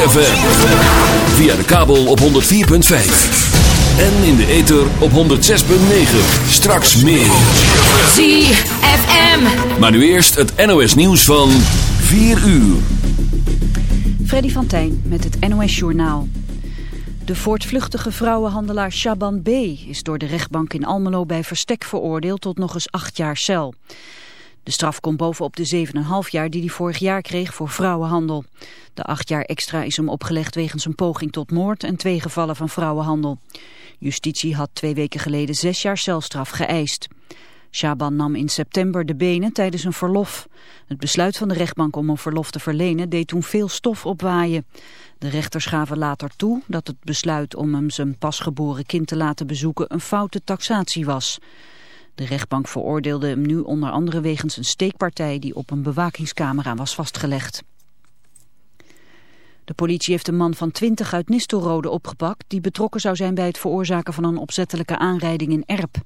ZFM. Via de kabel op 104.5. En in de ether op 106.9. Straks meer. ZFM. Maar nu eerst het NOS nieuws van 4 uur. Freddy van Tijn met het NOS Journaal. De voortvluchtige vrouwenhandelaar Shaban B. is door de rechtbank in Almelo bij verstek veroordeeld tot nog eens acht jaar cel. De straf komt bovenop de 7,5 jaar die hij vorig jaar kreeg voor vrouwenhandel. De acht jaar extra is hem opgelegd wegens een poging tot moord en twee gevallen van vrouwenhandel. Justitie had twee weken geleden zes jaar celstraf geëist. Shaban nam in september de benen tijdens een verlof. Het besluit van de rechtbank om een verlof te verlenen deed toen veel stof opwaaien. De rechters gaven later toe dat het besluit om hem zijn pasgeboren kind te laten bezoeken een foute taxatie was. De rechtbank veroordeelde hem nu onder andere wegens een steekpartij die op een bewakingscamera was vastgelegd. De politie heeft een man van 20 uit Nistelrode opgepakt die betrokken zou zijn bij het veroorzaken van een opzettelijke aanrijding in Erp.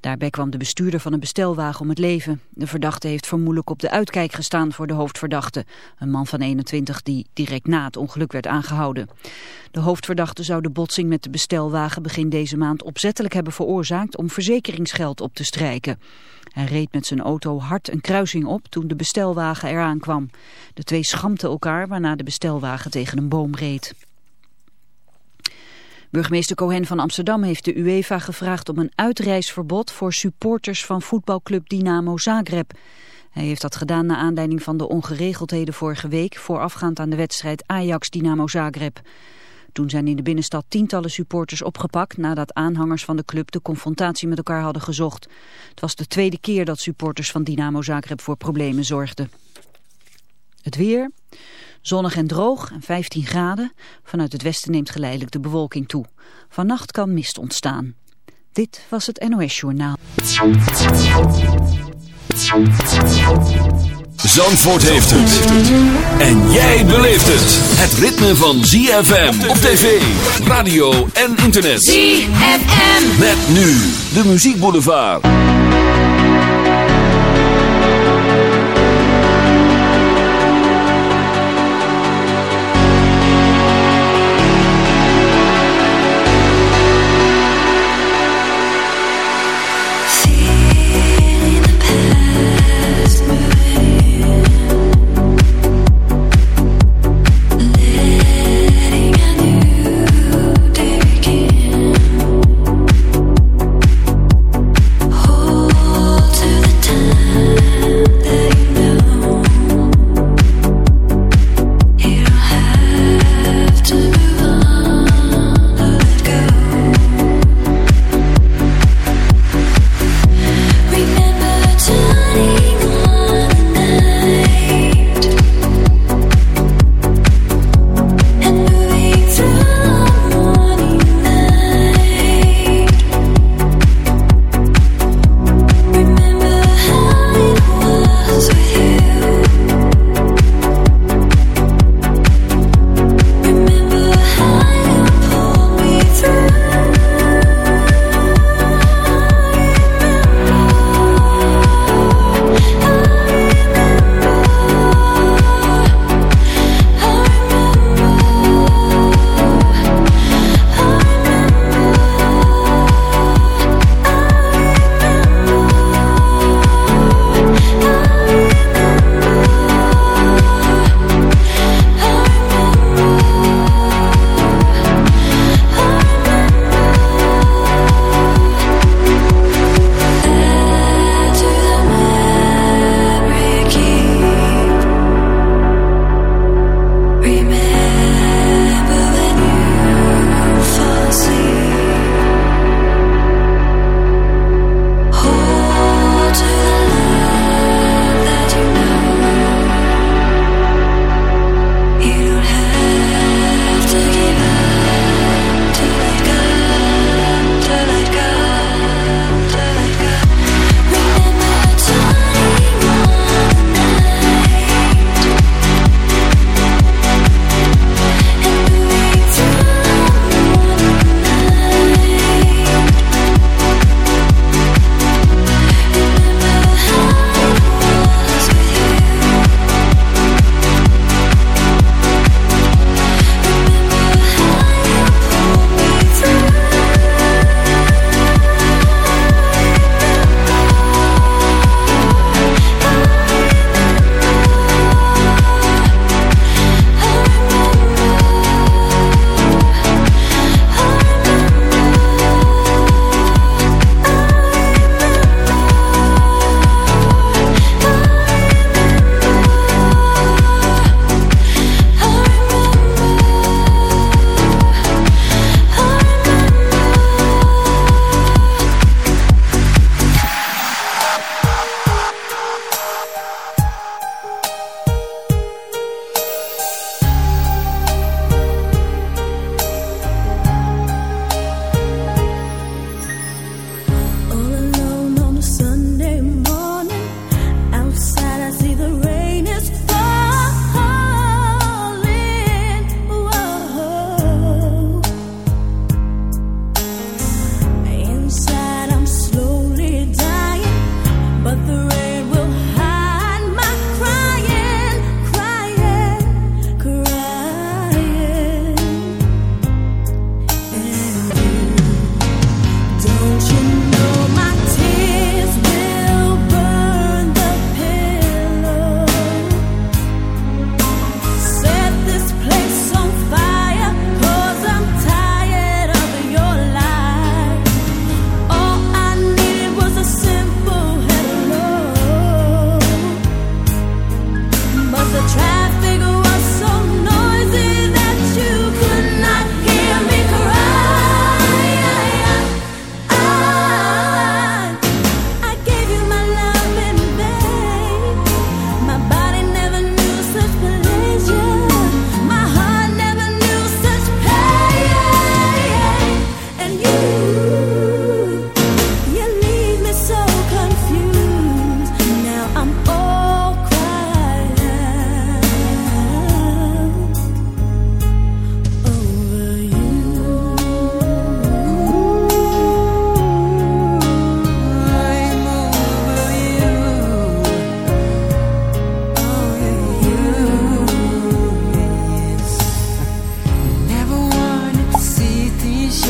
Daarbij kwam de bestuurder van een bestelwagen om het leven. De verdachte heeft vermoedelijk op de uitkijk gestaan voor de hoofdverdachte. Een man van 21 die direct na het ongeluk werd aangehouden. De hoofdverdachte zou de botsing met de bestelwagen begin deze maand opzettelijk hebben veroorzaakt om verzekeringsgeld op te strijken. Hij reed met zijn auto hard een kruising op toen de bestelwagen eraan kwam. De twee schampten elkaar waarna de bestelwagen tegen een boom reed. Burgemeester Cohen van Amsterdam heeft de UEFA gevraagd om een uitreisverbod voor supporters van voetbalclub Dynamo Zagreb. Hij heeft dat gedaan na aanleiding van de ongeregeldheden vorige week voorafgaand aan de wedstrijd Ajax-Dynamo Zagreb. Toen zijn in de binnenstad tientallen supporters opgepakt nadat aanhangers van de club de confrontatie met elkaar hadden gezocht. Het was de tweede keer dat supporters van Dynamo Zagreb voor problemen zorgden. Het weer... Zonnig en droog en 15 graden. Vanuit het westen neemt geleidelijk de bewolking toe. Vannacht kan mist ontstaan. Dit was het NOS Journaal. Zandvoort heeft het. En jij beleeft het. Het ritme van ZFM op tv, radio en internet. ZFM. Met nu de muziekboulevard.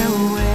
away.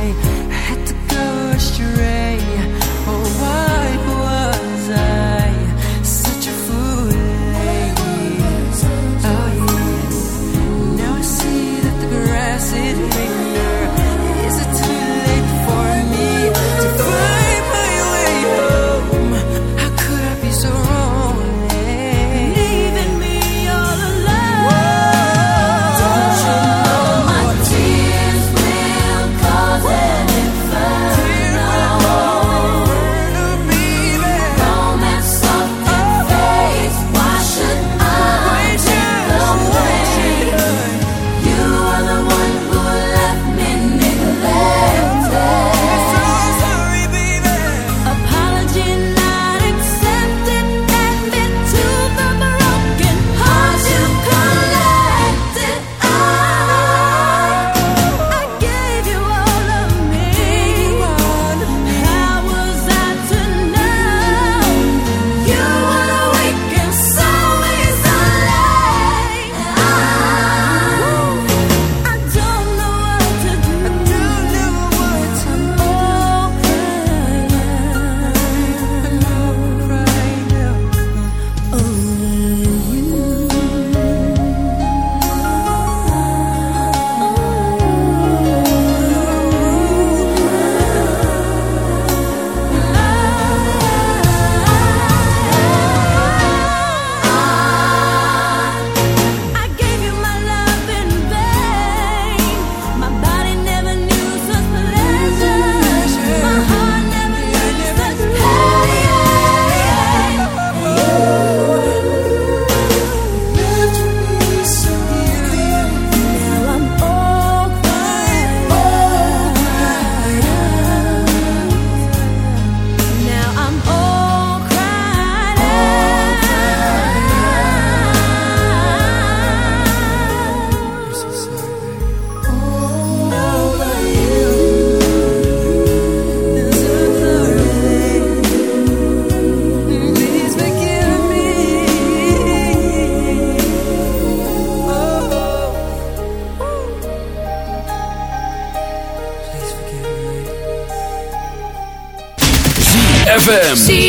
FM.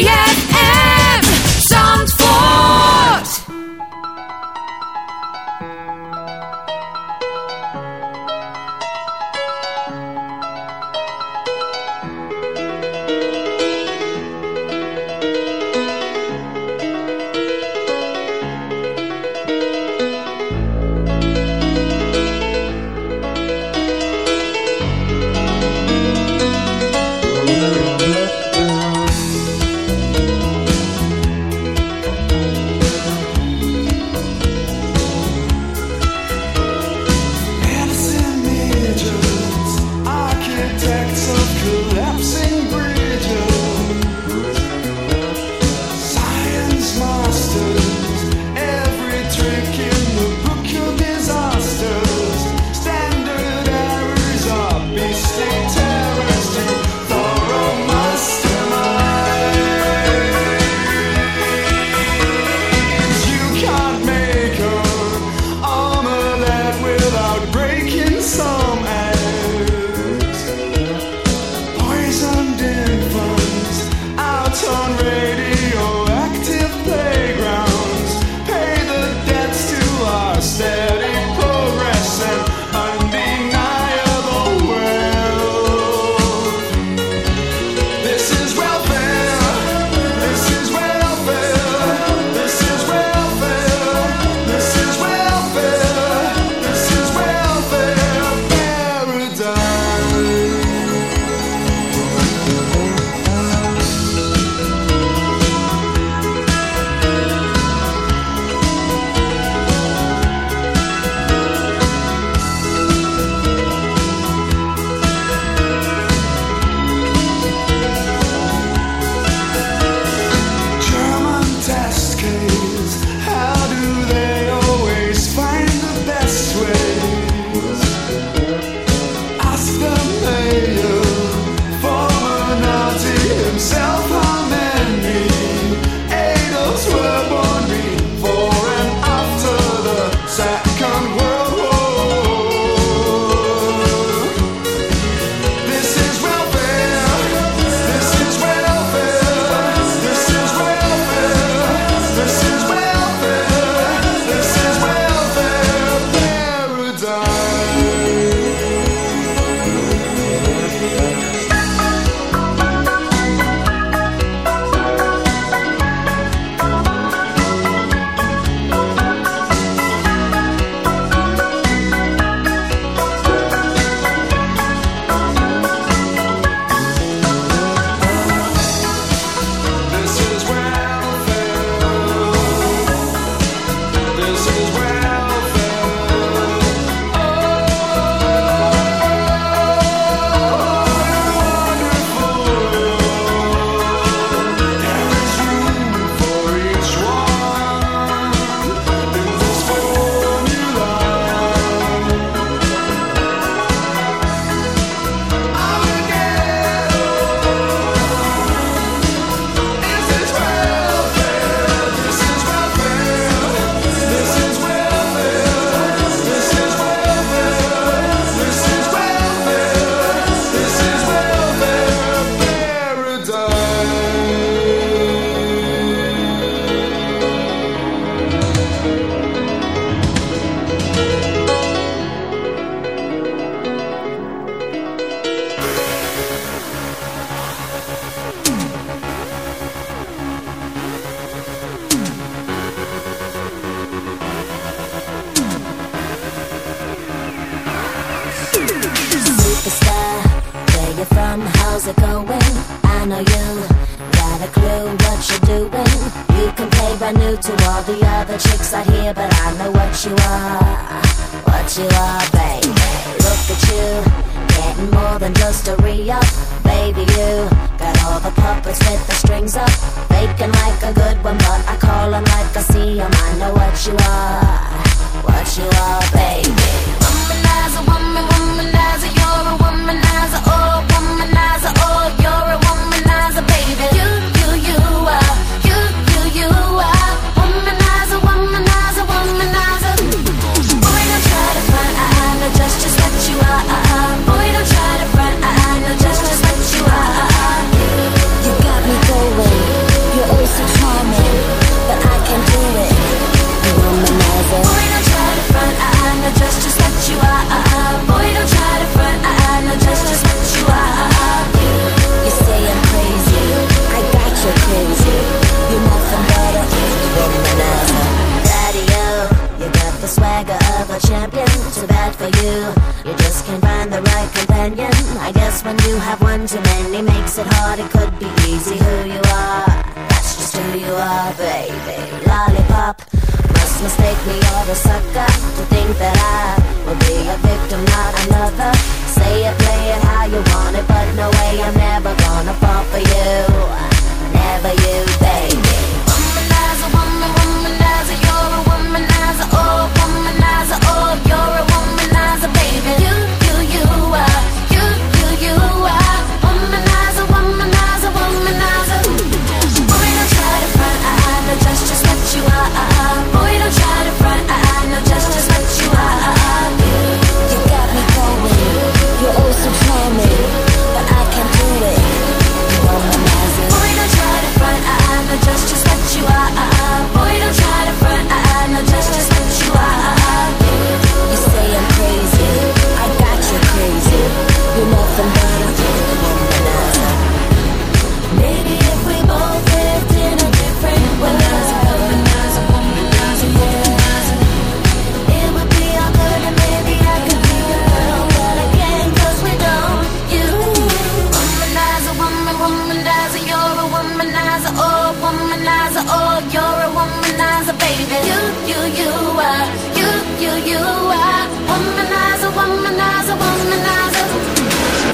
womanizer, oh, you're a womanizer, baby. You, you, you are, you, you, you are, womanizer, womanizer, womanizer.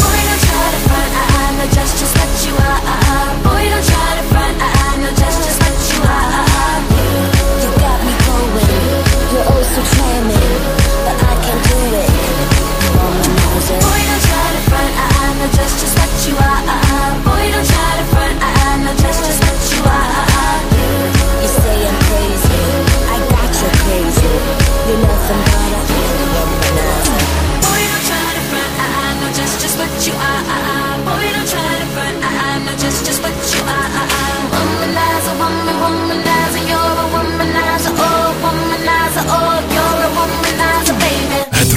Boy, don't try to find, I, I know just, just what you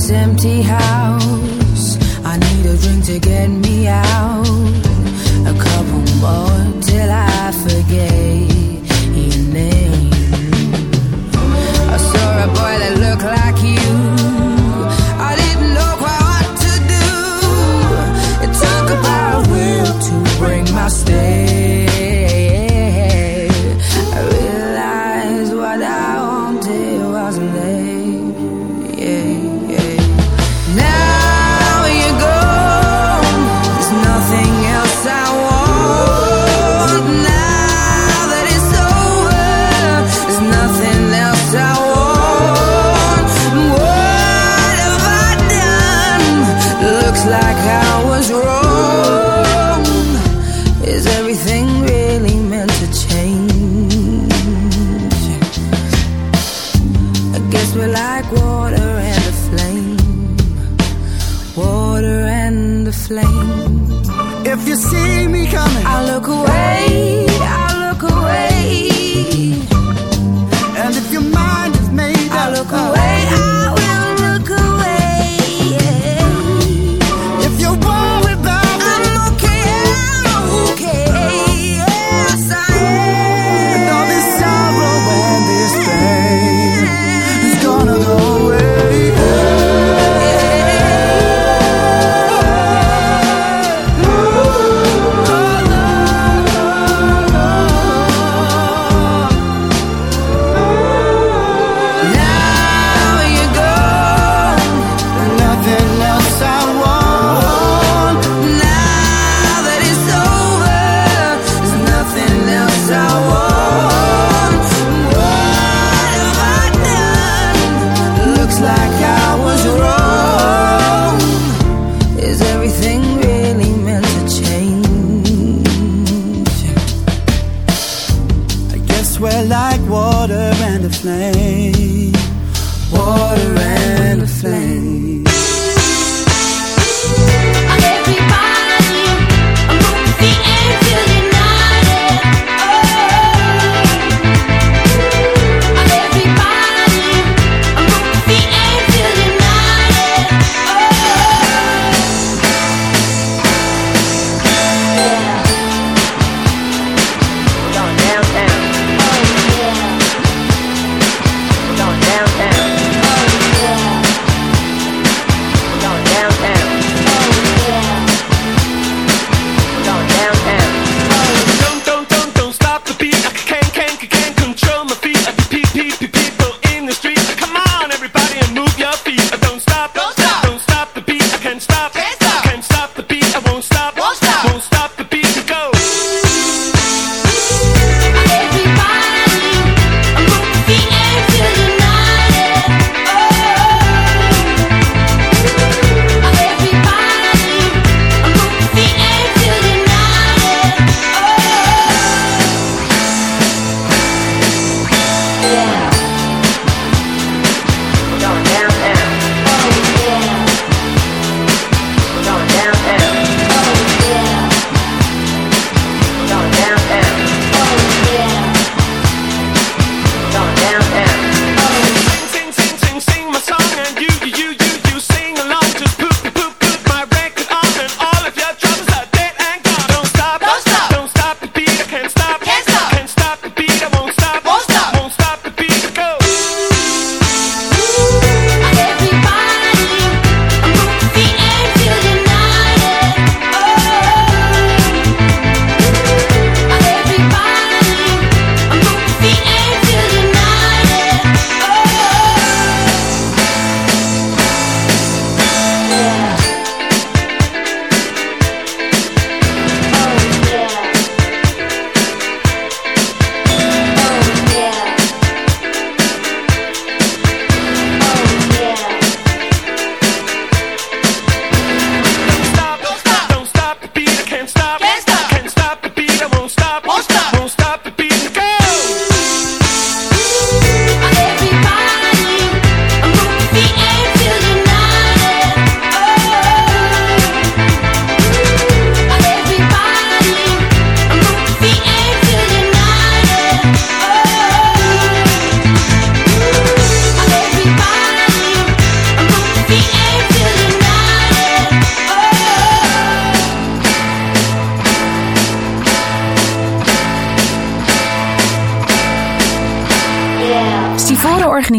this empty house. I need a drink to get me out.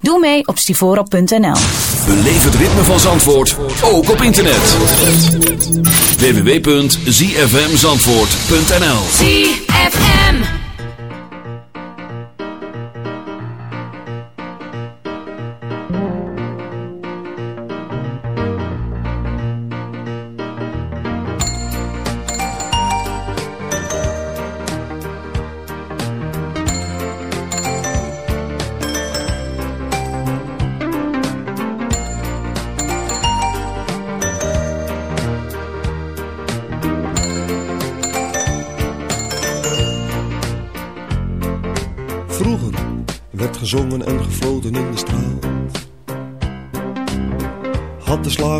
Doe mee op stivoro.nl. Beleef het ritme van Zandvoort ook op internet. www.zfmzandvoort.nl ZFM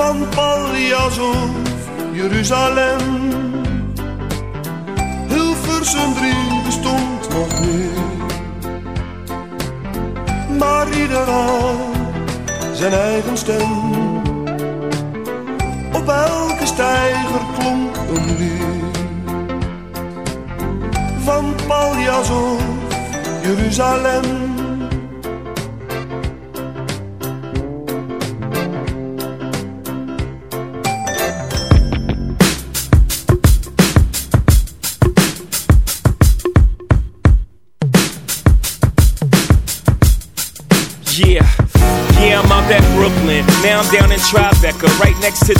Van Paljas of Jeruzalem. Hilversum 3 bestond nog niet. Maar ieder had zijn eigen stem. Op elke steiger klonk een lied. Van Paljas of Jeruzalem. Next to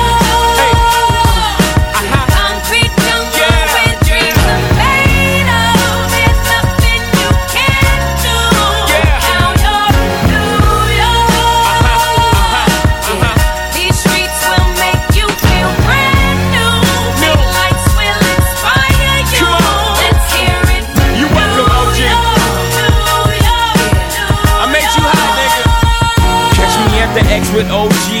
With OG,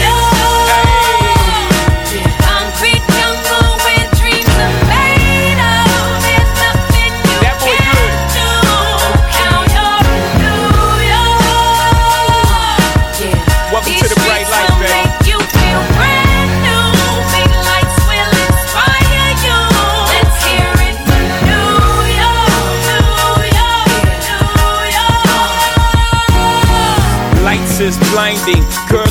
theme. Curly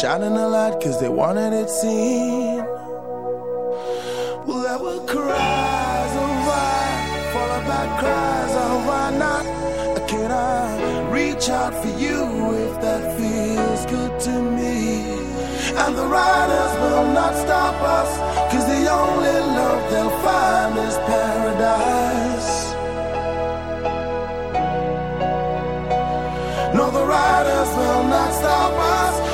Shining a light cause they wanted it seen. Well, there were cries of why, followed by cries of why not? Can I reach out for you if that feels good to me? And the riders will not stop us, cause the only love they'll find is paradise. No, the riders will not stop us.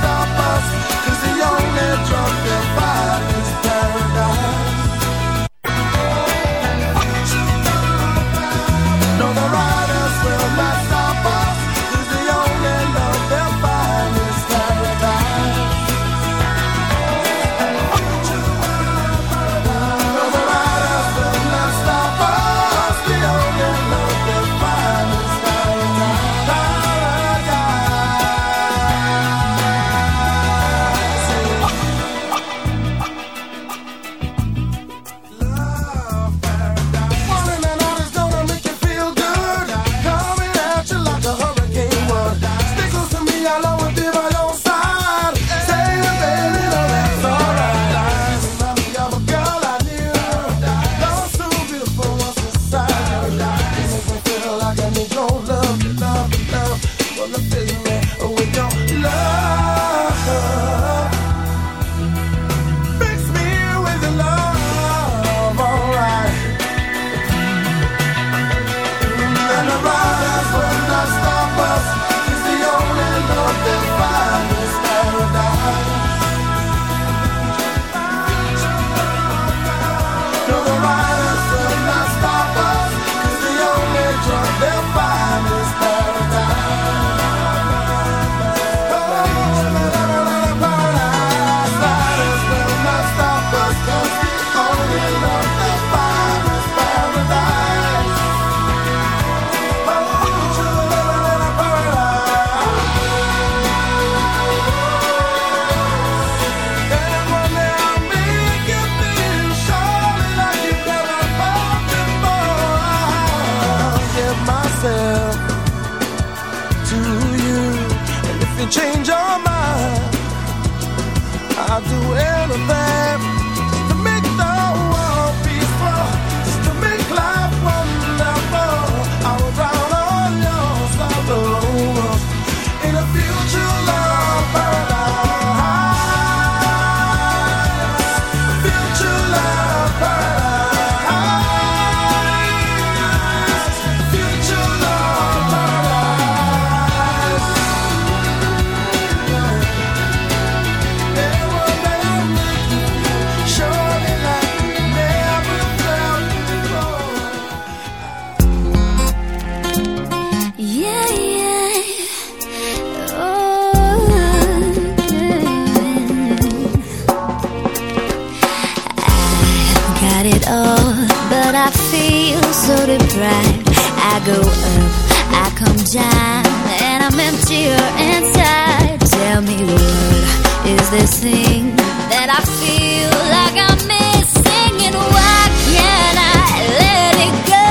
go up, I come down, and I'm emptier inside. Tell me what is this thing that I feel like I'm missing, and why can't I let it go?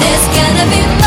There's gonna be.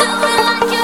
do it like you